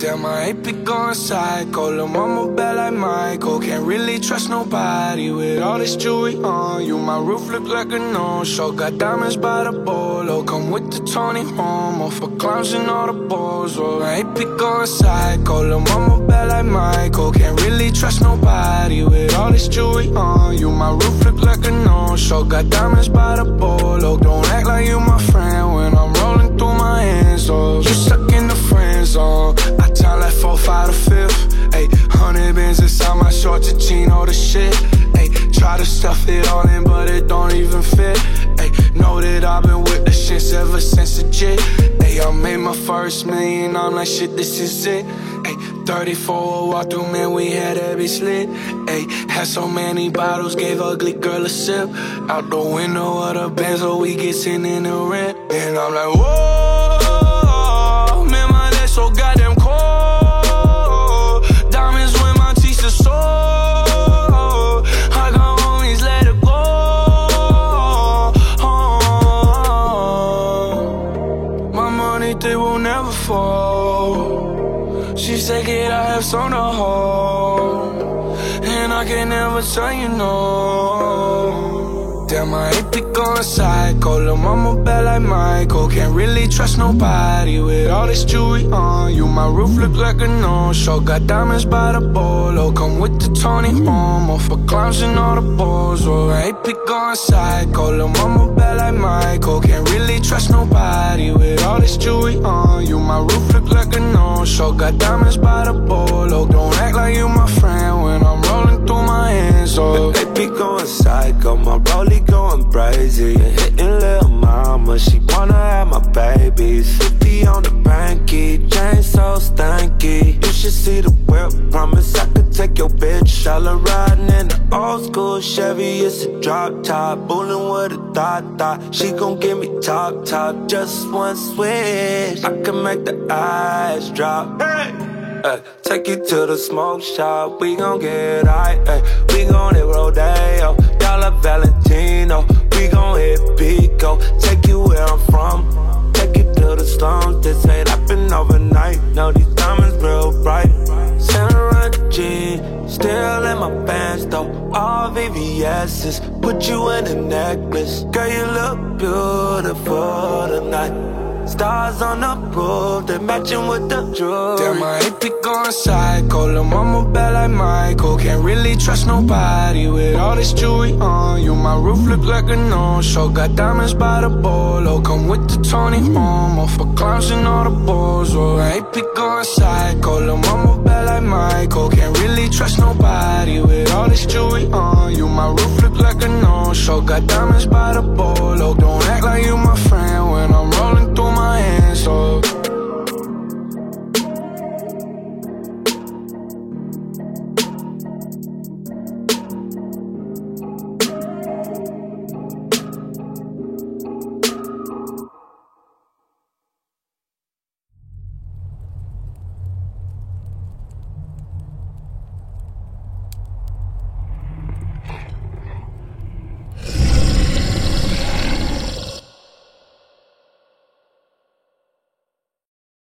Damn, my AP going psycho. Lil' mama bad like Michael. Can't really trust nobody with all this jewelry on you. My roof look like a no-show. Got diamonds by the bolo. Come with the Tony Homo for clowns and all the balls. Oh, AP going psycho. Lil' mama bad like Michael. Can't really trust nobody with all this jewelry on you. My roof look like a no-show. Got diamonds by the bolo. To stuff it all in, but it don't even fit. Ayy, know that I've been with the shits ever since the jit. Ayy, I made my first million, I'm like shit, this is it. Ayy, 34 walk through, man, we had every slit. Ayy, had so many bottles, gave ugly girl a sip. Out the window of the Benz, so we get in the rent. And I'm like, whoa, She said, kid, I have some to hold. And I can never tell you no. Damn, my AP going psycho. Lil' mama bad like Michael. Can't really trust nobody with all this jewelry on you. My roof look like a no-show. Got diamonds by the bolo. Come with the Tony Homo for clowns and all the balls. Oh, AP going psycho. Lil' mama bad like Michael. Can't really trust nobody with all this jewelry on you. My roof look like a no-show. Got diamonds by the bolo. Don't act like you my friend when I'm rolling through my hands. Oh, They be going psycho, my rollie going crazy. Hitting little mama, she wanna have my babies. 50 on the banky, chain so stanky. You should see the whip, promise I could take your bitch. All her riding in the old school Chevy, it's a drop top. Bullin' with a thought thought. She gon' give me top top, just one switch. I can make the eyes drop. Hey! Ay, take you to the smoke shop, we gon' get high. Ay, we gon' hit Rodeo, Dolce Valentino. We gon' hit Pico, take you where I'm from. Take you to the slums, this ain't happen overnight. No, these diamonds real bright. Santa jean, still in my pants though. All VVS's, put you in a necklace. Girl, you look beautiful tonight. Stars on the roof, they matching with the jewelry. Damn, AP going psycho. Lil' mama bad like Michael. Can't really trust nobody with all this jewelry on you. My roof look like a no-show. Got diamonds by the bolo. Come with the Tony Homo for clowns and all the balls. Oh, AP going psycho. Lil' mama bad like Michael. Can't really trust nobody with all this jewelry on you. My roof look like a no-show. Got diamonds by the bolo. Don't act like you my friend